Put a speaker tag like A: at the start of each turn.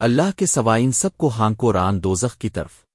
A: اللہ کے سوائن سب کو ہانکو ران دوزخ کی طرف۔